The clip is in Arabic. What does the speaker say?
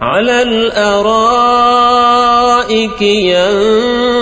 على الأرائك ينظر